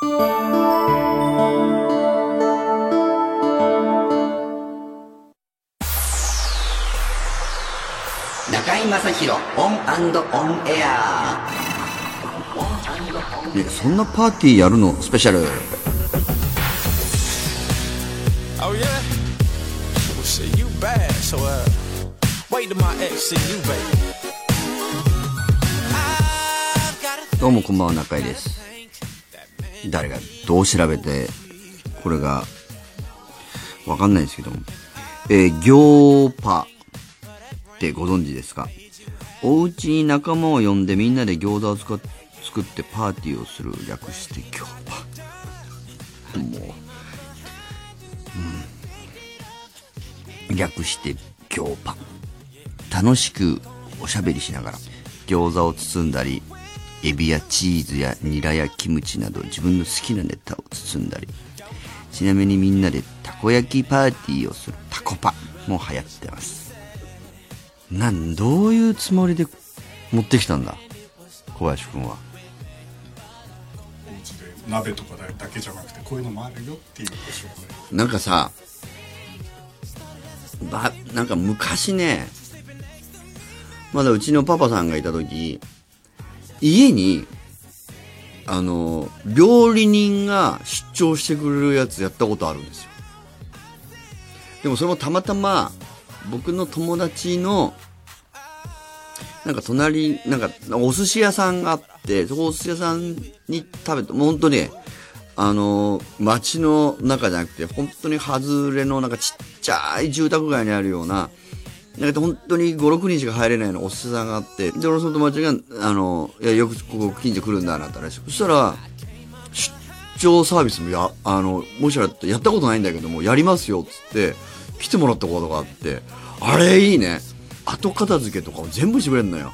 中居正広オンオンエア。ね、そんなパーティーやるのスペシャル。どうもこんばんは中居です。誰がどう調べてこれがわかんないですけども。えー、行パってご存知ですか？お家に仲間を呼んでみんなで餃子を使っ作ってパーティーをする略して行パもう、うん、略して行パ楽しくおしゃべりしながら餃子を包んだりエビやチーズやニラやキムチなど自分の好きなネタを包んだりちなみにみんなでたこ焼きパーティーをするタコパも流行ってます。なんどういうつもりで持ってきたんだ？小林くんは。お家で鍋とかだけじゃなくてこういうのもあるよっていうご紹介なんかさばなんか昔ねまだうちのパパさんがいた時家にあの料理人が出張してくれるやつやったことあるんですよ。でもそれもたまたま僕の友達のなんか隣なんかお寿司屋さんがあってそこお寿司屋さんに食べてもう本当ねあの街の中じゃなくて本当に外れのなんかちっちゃい住宅街にあるようななんか本当に5、6人しか入れないようなお寿司屋さんがあって、で、俺その友達が、あの、いや、よくここ近所来るんだなったらしい。そしたら、出張サービスもや、あの、もしあれやったことないんだけども、やりますよっ、つって、来てもらったことがあって、あれいいね。後片付けとかも全部してくれんのよ。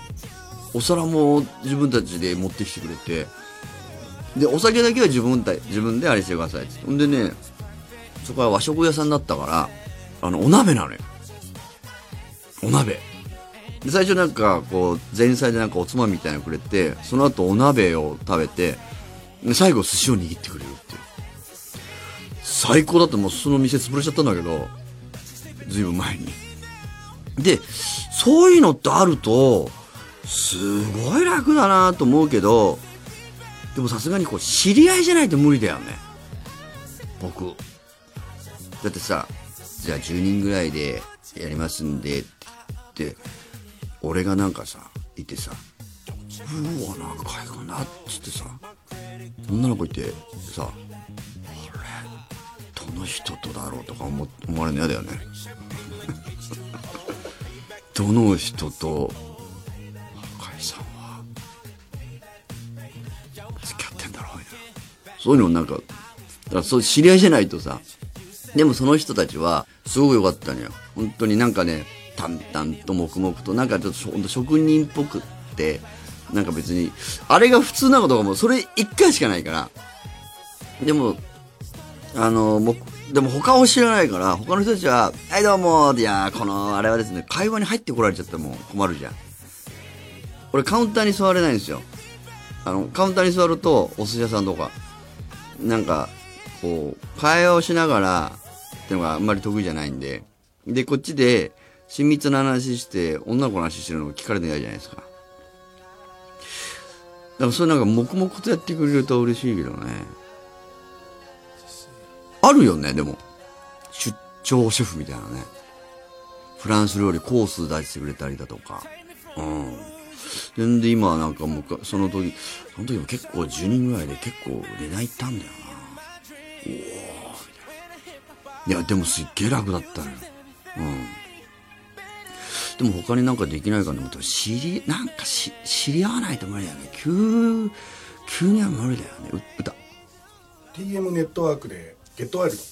お皿も自分たちで持ってきてくれて、で、お酒だけは自分で、自分であれしてくださいっつって。ほんでね、そこは和食屋さんだったから、あの、お鍋なのよ。お鍋。で最初なんか、こう、前菜でなんかおつまみみたいなのくれて、その後お鍋を食べて、最後寿司を握ってくれるっていう。最高だってもうその店潰れちゃったんだけど、ずいぶん前に。で、そういうのってあると、すごい楽だなと思うけど、でもさすがにこう、知り合いじゃないと無理だよね。僕。だってさ、じゃあ10人ぐらいでやりますんでっって、俺がなんかさ、いてさ、うわ、なんかいかなっつってさ、女の子いてさ、あれ、どの人とだろう？とか思思われるの嫌だよね。どの人と、赤井さんは、付き合ってんだろうね。そういうのなんか、だからそう知り合いじゃないとさ、でもその人たちは、すごく良かったのよ。本当になんかね、淡々と黙々と、なんかちょっとほんと職人っぽくって、なんか別に、あれが普通なことがもう、それ一回しかないから。でも、あの、も、でも他を知らないから、他の人たちは、はいどうも、いや、この、あれはですね、会話に入ってこられちゃったらも困るじゃん。俺カウンターに座れないんですよ。あの、カウンターに座ると、お寿司屋さんとか、なんか、こう、会話をしながら、ってのがあんまり得意じゃないんで、で、こっちで、親密な話して、女の子の話してるのを聞かれてないじゃないですか。だからそれなんか黙々とやってくれると嬉しいけどね。あるよね、でも。出張シェフみたいなね。フランス料理コース出してくれたりだとか。うん。全然今はなんかもう、その時、その時も結構10人ぐらいで結構値段いったんだよな。おおい。や、でもすっげえ楽だったのよ。うん。でも他になんかできないかなと思ったら、知り、なんかし、知り合わないと無理だよね。急、急には無理だよね。歌。TM ネットワークでゲットワイルド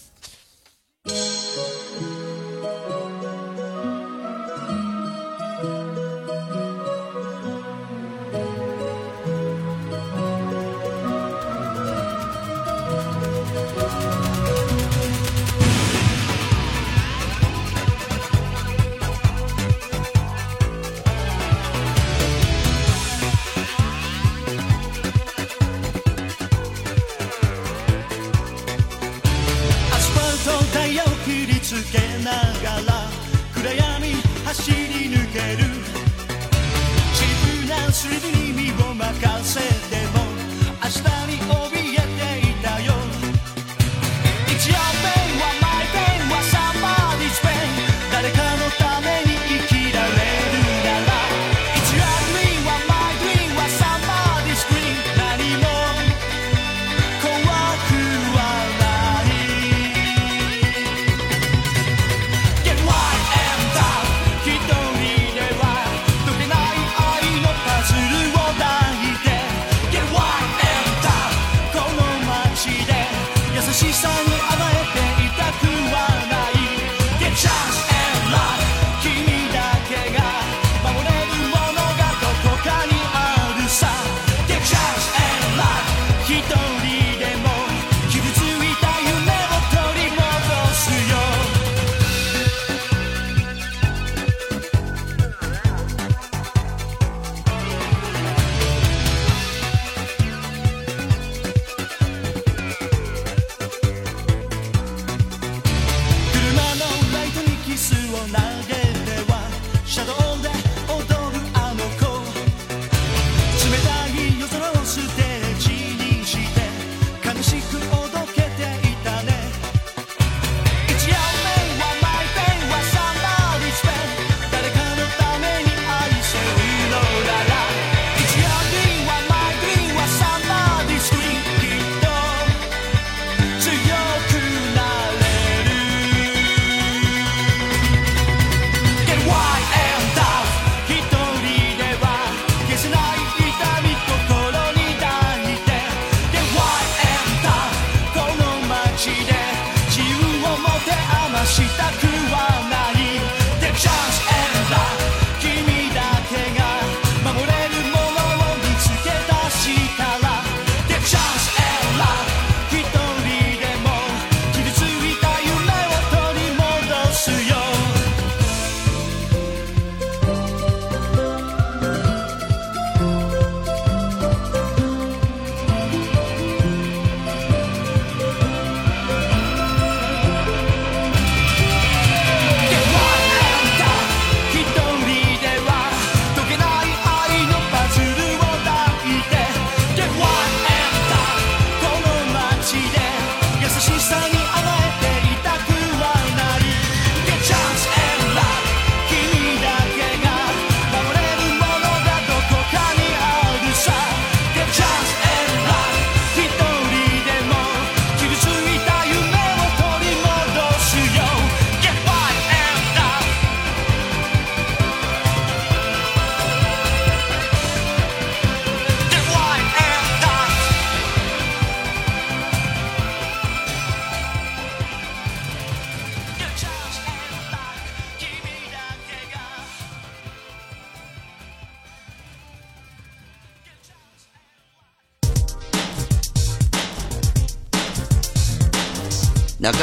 抜ける。自分なスリルに身を任せて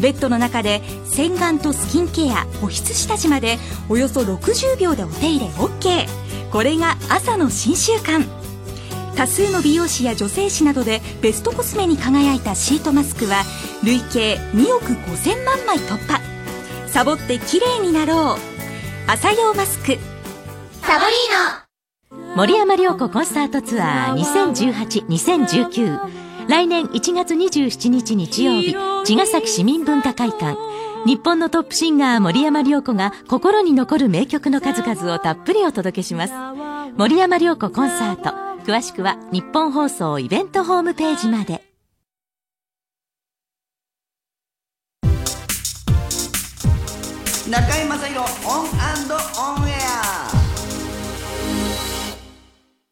ベッドの中で洗顔とスキンケア保湿下地までおよそ60秒でお手入れ OK これが朝の新習慣。多数の美容師や女性誌などでベストコスメに輝いたシートマスクは累計2億5000万枚突破。サボって綺麗になろう。朝用マスク。サボリーノ。森山良子コンサートツアー2018-2019来年1月27日日曜日茅ヶ崎市民文化会館。日本のトップシンガー森山良子が心に残る名曲の数々をたっぷりお届けします。森山良子コンサート。詳しくはニッポン放送イベントホームページまで。中居正広オンオンエア。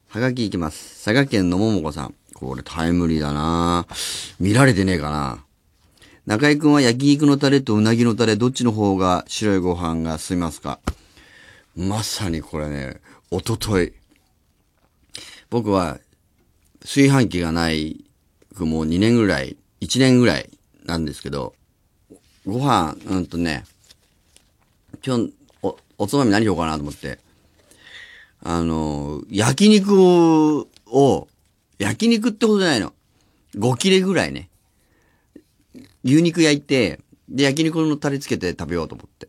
はがきいきます。佐賀県のももこさん。これタイムリーだな。見られてねえかな。中居くんは焼肉のタレとうなぎのタレ、どっちの方が白いご飯が進みますか？まさにこれね、おととい、僕は炊飯器がない、もう2年ぐらい、1年ぐらいなんですけど、ご飯、うんとね、今日、お、おつまみ何しようかなと思って、あの、焼肉を、焼肉ってことないの。5切れぐらいね。牛肉焼いて、で、焼肉のタレつけて食べようと思って。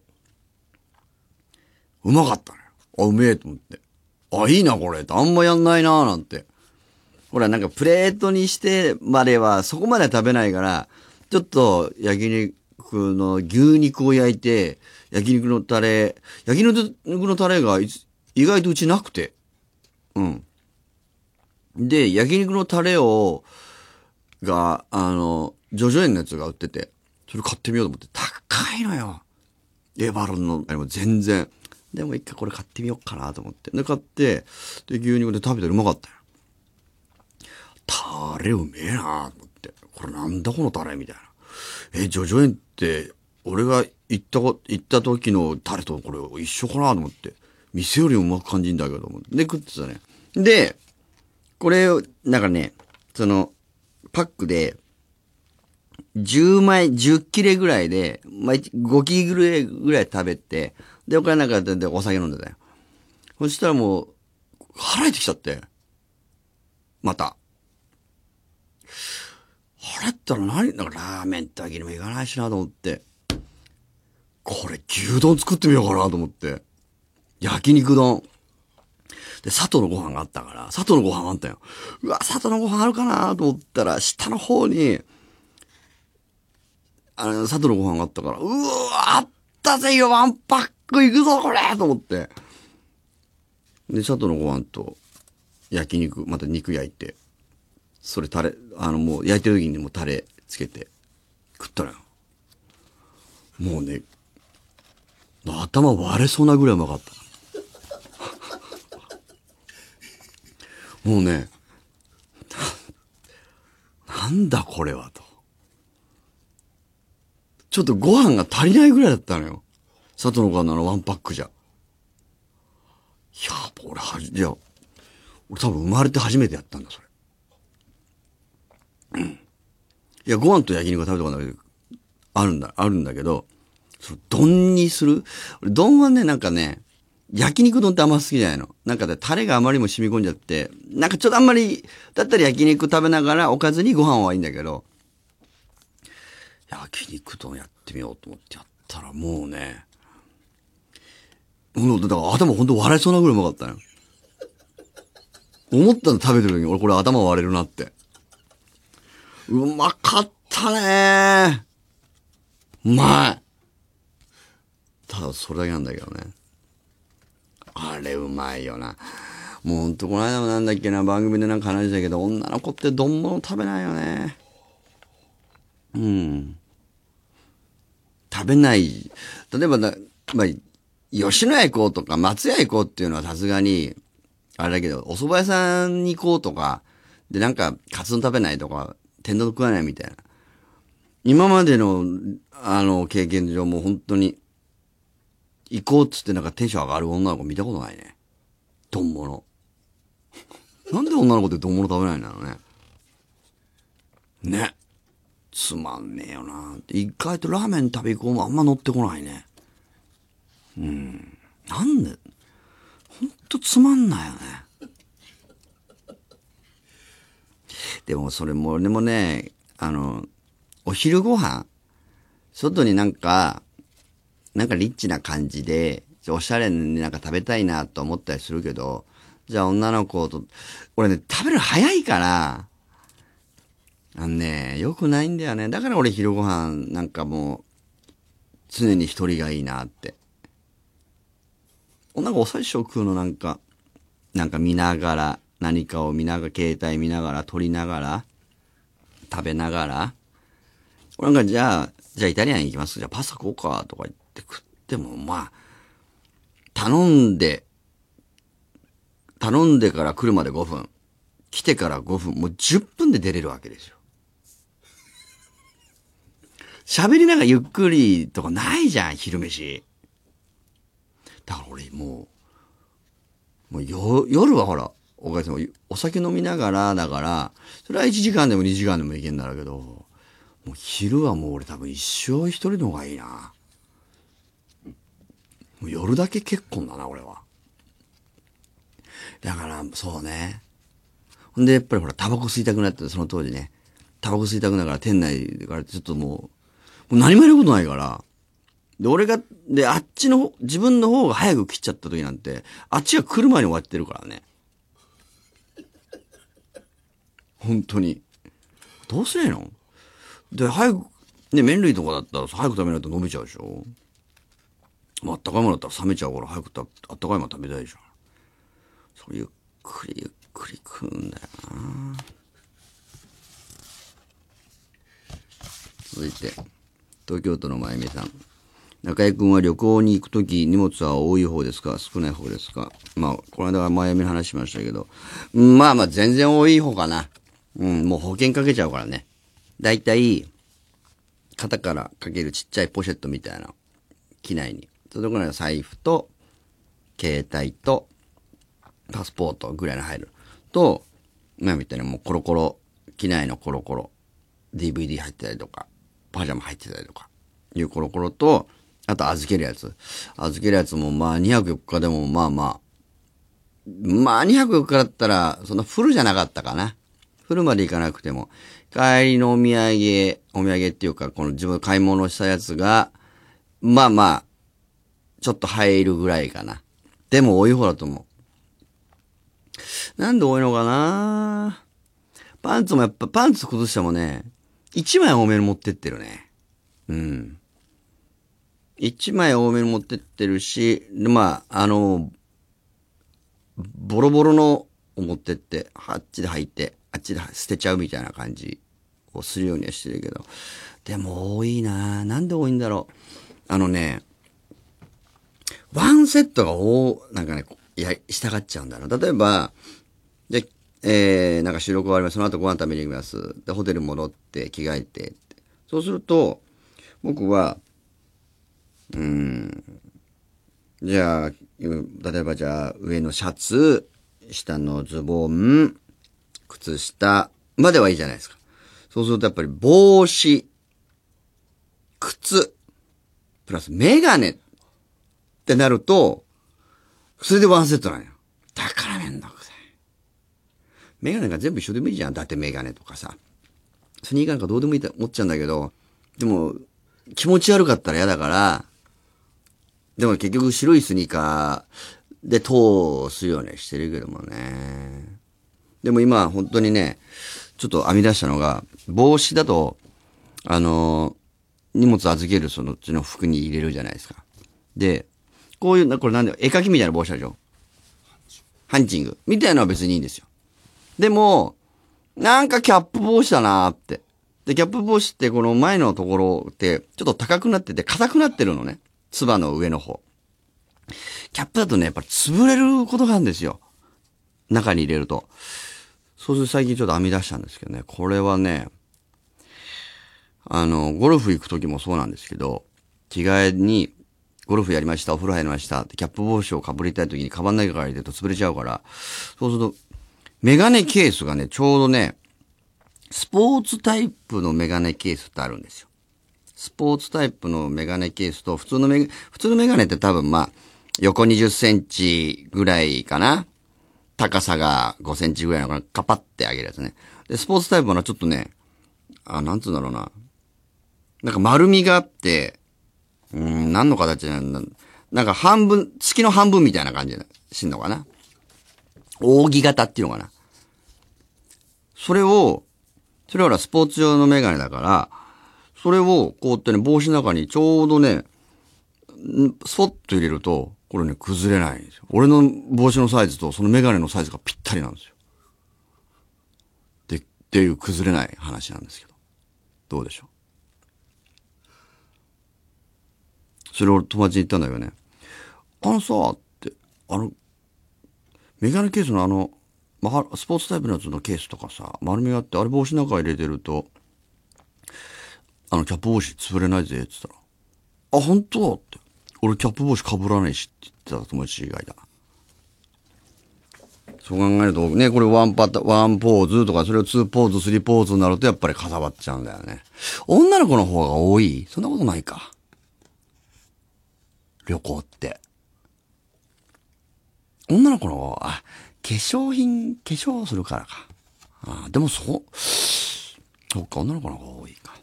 うまかったね。あ、うめえと思って。あ、いいな、これ。あんまやんないな、なんて。ほら、なんかプレートにしてまでは、そこまで食べないから、ちょっと焼肉の牛肉を焼いて、焼肉のタレ、焼肉のタレが意外とうちなくて。うん。で、焼肉のタレを、が、あの、ジョジョ園のやつが売ってて、それ買ってみようと思って、高いのよ。エバロンの、あれも全然。でも一回これ買ってみようかなと思って。で、買って、で、牛肉で食べてうまかったよ。タレうめえなと思って。これなんだこのタレみたいな。え、ジョジョ園って、俺が行ったこ、行った時のタレとこれ一緒かなと思って。店よりうまく感じんだけど。で、食ってたね。で、これを、なんかね、その、パックで、10枚、10切れぐらいで、まあ、5切れぐらい食べて、で、お金なんかでお酒飲んでたよ。そしたらもう、腹減ってきちゃって。また。腹ったら何なんかラーメンってわけにもいかないしなと思って。これ牛丼作ってみようかなと思って。焼肉丼。で、佐藤のご飯があったから、佐藤のご飯あったよ。うわ、佐藤のご飯あるかなと思ったら、下の方に、あの、佐藤のご飯があったから、うわ、あったぜよ、ワンパックいくぞ、これと思って。で、佐藤のご飯と、焼肉、また肉焼いて、それタレ、あの、もう焼いてる時にもうタレつけて、食ったのよ。もうね、頭割れそうなぐらいうまかった。もうね、ななんだこれはと。ちょっとご飯が足りないぐらいだったのよ。佐藤のご飯のワンパックじゃ。いや、俺はじ、いや、俺多分生まれて初めてやったんだ、それ。うん。いや、ご飯と焼肉食べたことない、あるんだ、あるんだけど、その丼にする？俺、丼はね、なんかね、焼肉丼ってあんま好きじゃないの。なんかね、タレがあまりにも染み込んじゃって、なんかちょっとあんまり、だったら焼肉食べながらおかずにご飯はいいんだけど、焼肉丼やってみようと思ってやったらもうね、もうだから頭ほんと割れそうなぐらいうまかったのよ。思ったの食べてる時に俺これ頭割れるなって。うまかったねうまいただそれだけなんだけどね。あれうまいよな。もうほんとこの間もなんだっけな、番組でなんか話したけど、女の子って丼物食べないよね。うん。食べない。例えばな、まあ、吉野家行こうとか松屋行こうっていうのはさすがに、あれだけど、お蕎麦屋さんに行こうとか、でなんかカツ丼食べないとか、天丼食わないみたいな。今までの、あの、経験上もう本当に、行こうっつってなんかテンション上がる女の子見たことないね。丼物。なんで女の子って丼物食べないんだろうね。ね。つまんねえよな。意外とラーメン食べ行こうもあんま乗ってこないね。うん。なんで、ほんとつまんないよね。でもそれも、俺もね、あの、お昼ご飯？外になんか、なんかリッチな感じで、おしゃれになんか食べたいなと思ったりするけど、じゃあ女の子と、俺ね、食べる早いから、あのね、良くないんだよね。だから俺昼ご飯なんかもう、常に一人がいいなって。なんかお最初食うのなんか、なんか見ながら、何かを見ながら、携帯見ながら、撮りながら、食べながら、俺なんかじゃあ、じゃあイタリアン行きますじゃあパスタ食おうかとか言っって食っても、まあ、頼んで、頼んでから来るまで5分、来てから5分、もう10分で出れるわけですよ。喋りながらゆっくりとかないじゃん、昼飯。だから俺もう、もうよ夜はほら、おかげさまお酒飲みながらだから、それは1時間でも2時間でもいけんだろうけど、もう昼はもう俺多分一生一人の方がいいな。もう夜だけ結婚だな、俺は。だから、そうね。ほんで、やっぱりほら、タバコ吸いたくなって、その当時ね。タバコ吸いたくなから、店内でからちょっともう、もう何もやることないから。で、俺が、で、あっちの、自分の方が早く切っちゃった時なんて、あっちが来る前に終わってるからね。本当に。どうすりゃいいの？で、早く、ね、麺類とかだったら早く食べないと伸びちゃうでしょまあ、あったかいものだったら冷めちゃうから早くたあったかいもの食べたいでしょ。そうゆっくりゆっくり食うんだよな続いて、東京都のまゆみさん。中居君は旅行に行くとき荷物は多い方ですか？少ない方ですか？まあ、この間はまゆみの話しましたけど、まあまあ全然多い方かな。うん、もう保険かけちゃうからね。だいたい、肩からかけるちっちゃいポシェットみたいな、機内に。そのぐらいの財布と、携帯と、パスポートぐらいの入る。と、今みたいにもうコロコロ、機内のコロコロ、DVD 入ってたりとか、パジャマ入ってたりとか、いうコロコロと、あと預けるやつ。預けるやつもまあ2泊4日でもまあまあ、まあ2泊4日だったら、そんなフルじゃなかったかな。フルまで行かなくても、帰りのお土産、お土産っていうか、この自分買い物したやつが、まあまあ、ちょっと入るぐらいかな。でも多い方だと思う。なんで多いのかな？パンツもやっぱ、パンツ崩したもね、一枚多めに持ってってるね。うん。一枚多めに持ってってるし、でまあ、あの、ボロボロのを持ってって、あっちで履いて、あっちで捨てちゃうみたいな感じをするようにはしてるけど。でも多いななんで多いんだろう。あのね、ワンセットが多、なんかね、いや、従っちゃうんだろう。例えば、で、えー、なんか収録終わります。その後ご飯食べに行きます。で、ホテル戻って着替えて。そうすると、僕は、うん、じゃあ、例えばじゃあ、上のシャツ、下のズボン、靴下まではいいじゃないですか。そうするとやっぱり帽子、靴、プラスメガネってなると、それでワンセットなのよ。だからめんどくさい。メガネが全部一緒でもいいじゃん。だってメガネとかさ。スニーカーなんかどうでもいいと思っちゃうんだけど、でも、気持ち悪かったら嫌だから、でも結局白いスニーカーで通すようにしてるけどもね。でも今本当にね、ちょっと編み出したのが、帽子だと、あの、荷物預けるそのうちの服に入れるじゃないですか。で、こういう、これなんだよ、絵描きみたいな帽子あるでしょ？ハンチング。みたいなのは別にいいんですよ。でも、なんかキャップ帽子だなーって。で、キャップ帽子ってこの前のところって、ちょっと高くなってて、硬くなってるのね。つばの上の方。キャップだとね、やっぱり潰れることがあるんですよ。中に入れると。そうすると最近ちょっと編み出したんですけどね。これはね、あの、ゴルフ行く時もそうなんですけど、着替えに、ゴルフやりました、お風呂入りました、キャップ帽子をかぶりたい時にカバンの中から入れると潰れちゃうから、そうすると、メガネケースがね、ちょうどね、スポーツタイプのメガネケースってあるんですよ。スポーツタイプのメガネケースと、普通のメガ、普通のメガネって多分まあ、横20センチぐらいかな。高さが5センチぐらいのかな。カパってあげるやつね。で、スポーツタイプのちょっとね、あ、なんつうんだろうな。なんか丸みがあって、うん、何の形なんだなんか半分、月の半分みたいな感じしんのかな。扇形っていうのかな。それを、それはスポーツ用のメガネだから、それをこうってね、帽子の中にちょうどね、んスポッと入れると、これね、崩れないんですよ。俺の帽子のサイズとそのメガネのサイズがぴったりなんですよ。で、っていう崩れない話なんですけど。どうでしょう？それ俺友達に言ったんだけどね。あのさ、って、あの、メガネケースのあの、まあ、スポーツタイプのやつのケースとかさ、丸みがあって、あれ帽子の中入れてると、あの、キャップ帽子潰れないぜ、って言ったら。あ、本当？って。俺キャップ帽子被らないしって言ってた友達以外だ。そう考えると、ね、これワンパタ、ワンポーズとか、それをツーポーズ、スリーポーズになるとやっぱりかさばっちゃうんだよね。女の子の方が多い？そんなことないか。旅行って。女の子の方、あ、化粧品、化粧するからか。あでもそう、そっか、女の子の方が多いか。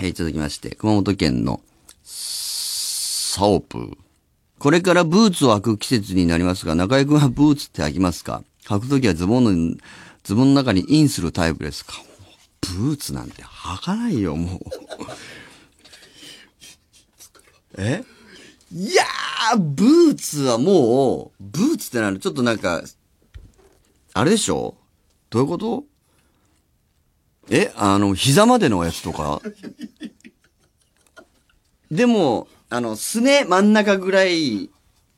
えー続きまして、熊本県の、サオプー。これからブーツを履く季節になりますが、中居君はブーツって履きますか？履くときはズボンの、ズボンの中にインするタイプですか？ブーツなんて履かないよ、もう。え？いやー、ブーツはもう、ブーツってなる、ちょっとなんか、あれでしょ？どういうこと？えあの、膝までのやつとか？でも、あの、すね真ん中ぐらい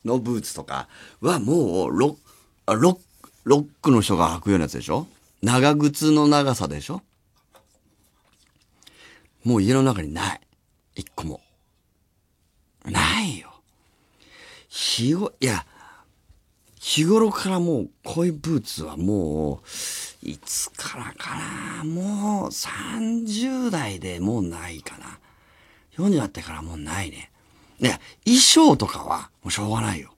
のブーツとかはもう、ロッ、あロッ、ロックの人が履くようなやつでしょ？長靴の長さでしょ？もう家の中にない。一個も。ないよ。日ご、いや、日頃からもう、こういうブーツはもう、いつからかなもう、30代でもうないかな。40になってからもうないね。いや、衣装とかは、もうしょうがないよ。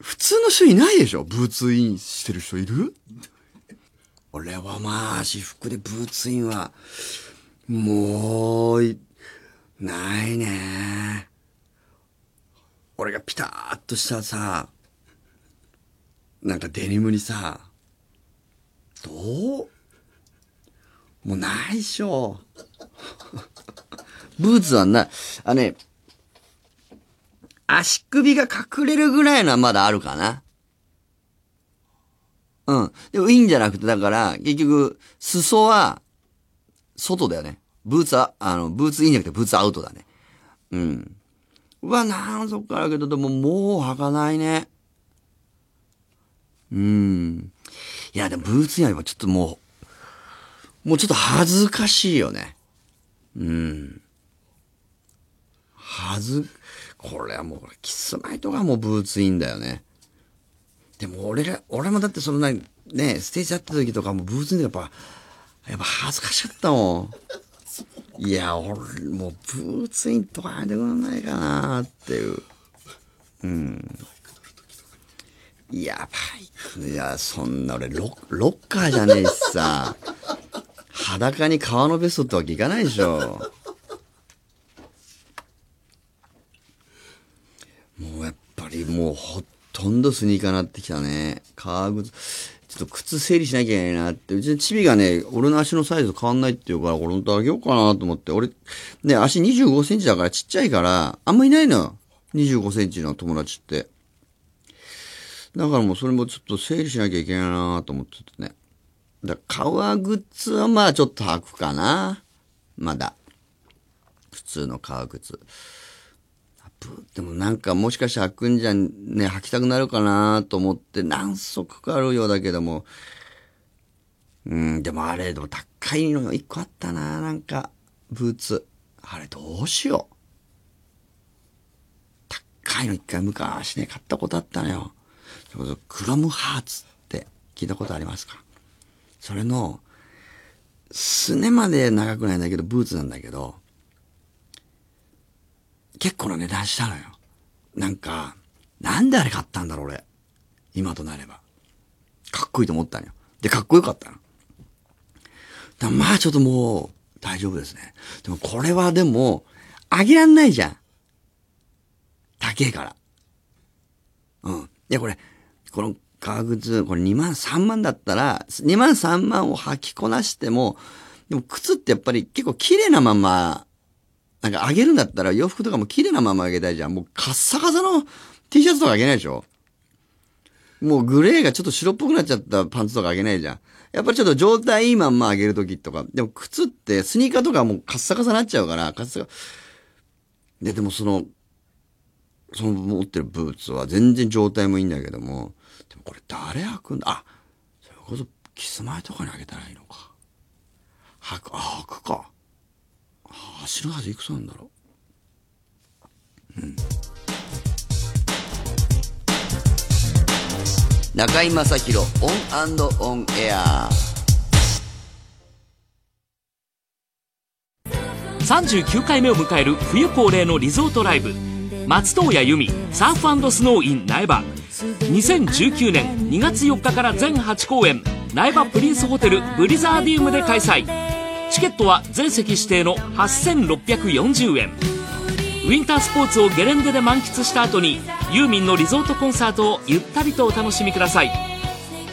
普通の人いないでしょ？ブーツインしてる人いる？俺はまあ、私服でブーツインは、もう、ないね。俺がピターっとしたさ、なんかデニムにさ、どう？もうないっしょ。ブーツはな、あね、足首が隠れるぐらいのはまだあるかな。うん。でもいいんじゃなくて、だから、結局、裾は、外だよね。ブーツは、あの、ブーツインじゃなくてブーツアウトだね。うん。うわ、なんそっかあるけど、でももう履かないね。うん。いや、でもブーツインはちょっともう、もうちょっと恥ずかしいよね。うん。はず、これはもう、キスマイとかもブーツインだよね。でも俺ら、俺もだってそのな、ね、ステージやった時とかもブーツインでやっぱ、やっぱ恥ずかしかったもん。いや、俺、もうブーツインとかやめてくんないかなっていう。うん。いや、バイク、いや、そんな俺ロ、ロッカーじゃねえしさ、裸に革のベストってわけいかないでしょ。もうやっぱりもうほっとんどスニーカーになってきたね。革靴。ちょっと靴整理しなきゃいけないなって。うちのチビがね、俺の足のサイズ変わんないって言うから、これ本当あげようかなと思って。俺、ね、足25センチだからちっちゃいから、あんまいないのよ。25センチの友達って。だからもうそれもちょっと整理しなきゃいけないなと思っててね。だから革靴はまあちょっと履くかな。まだ。普通の革靴。でもなんかもしかして履くんじゃね、履きたくなるかなと思って何足かあるようだけども。うん、でもあれ、でも高いの一個あったななんか、ブーツ。あれどうしよう。高いの一回昔ね、買ったことあったのよ。それこそクロムハーツって聞いたことありますか？それの、すねまで長くないんだけど、ブーツなんだけど、結構な値段したのよ。なんか、なんであれ買ったんだろう、俺。今となれば。かっこいいと思ったのよ。で、かっこよかったの。だまあちょっともう、大丈夫ですね。でもこれはでも、あげらんないじゃん。高えから。うん。いや、これ、この革靴、これ2万3万だったら、2万3万を履きこなしても、でも靴ってやっぱり結構綺麗なまま、なんかあげるんだったら洋服とかも綺麗なままあげたいじゃん。もうカッサカサの T シャツとかあげないでしょ？もうグレーがちょっと白っぽくなっちゃったパンツとかあげないじゃん。やっぱりちょっと状態いいまんまあげるときとか。でも靴ってスニーカーとかもうカッサカサなっちゃうから、カッサカで、でもその、その持ってるブーツは全然状態もいいんだけども、でもこれ誰履くんだ？あ、それこそキスマイとかにあげたらいいのか。履く、あ、履くか。あ足の数いくつなんだろう。うん。中居正広オンオンエア。39回目を迎える冬恒例のリゾートライブ。松任谷由実サーフスノー in 苗場。2019年2月4日から全8公演。苗場プリンスホテルブリザーディウムで開催。チケットは全席指定の8640円。ウィンタースポーツをゲレンデで満喫した後にユーミンのリゾートコンサートをゆったりとお楽しみください。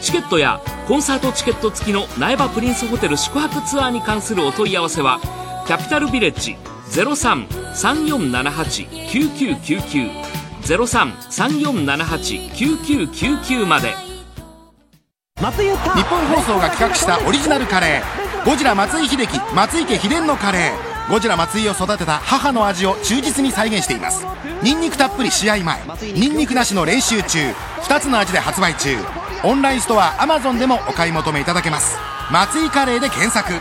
チケットやコンサートチケット付きの苗場プリンスホテル宿泊ツアーに関するお問い合わせはキャピタルビレッジ0334789999 0334789999まで。日本放送が企画したオリジナルカレー。ゴジラ松井秀喜松井家秘伝のカレー。ゴジラ松井を育てた母の味を忠実に再現しています。ニンニクたっぷり試合前。ニンニクなしの練習中。2つの味で発売中。オンラインストア Amazon でもお買い求めいただけます。松井カレーで検索。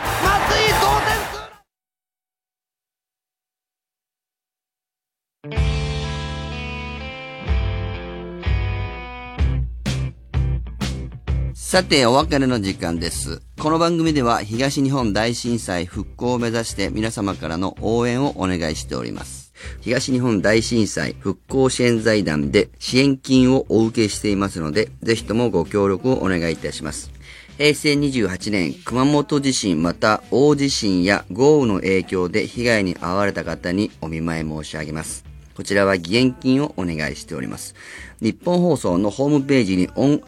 さて、お別れの時間です。この番組では東日本大震災復興を目指して皆様からの応援をお願いしております。東日本大震災復興支援財団で支援金をお受けしていますので、ぜひともご協力をお願いいたします。平成28年熊本地震また大地震や豪雨の影響で被害に遭われた方にお見舞い申し上げます。こちらは義援金をお願いしております。ニッポン放送のホームページにオン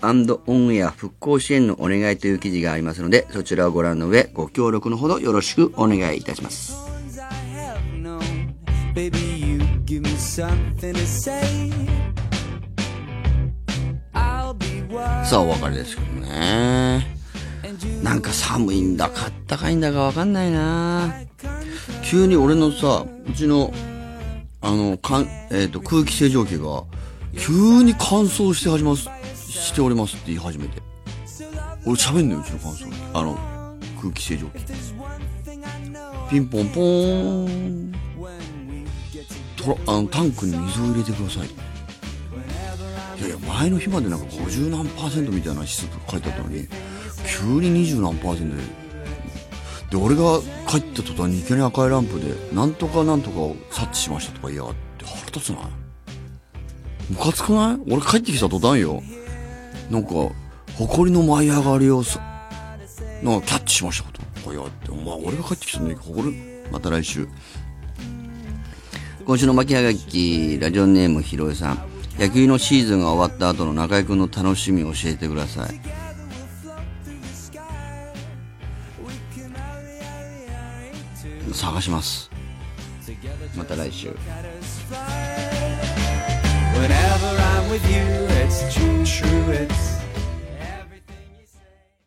オンエア復興支援のお願いという記事がありますので、そちらをご覧の上、ご協力のほどよろしくお願いいたします。さあ、お別れですけどね。なんか寒いんだかあったかいんだかわかんないな急に俺のさ、うちの、あの、かん、えっ、と、空気清浄機が、急に乾燥して始ます、しておりますって言い始めて。俺喋んのよ、うちの乾燥機。あの、空気清浄機。ピンポンポーン。とら、あの、タンクに水を入れてください。いやいや、前の日までなんか50何パーセントみたいな指数と書いてあったのに、急に20何パーセントで、で、俺が帰った途端にいきなり赤いランプで、なんとかなんとかを察知しましたとか言いやがって、腹立つないムカつくない？俺帰ってきた途端よ。なんか、埃の舞い上がりをさ、なんかキャッチしましたとか言いやがって、お前俺が帰ってきたのに埃、また来週。今週の巻きはがき、ラジオネームひろえさん。野球のシーズンが終わった後の中居君の楽しみを教えてください。探します。また来週。Whenever I'm with you, it's true, true, it's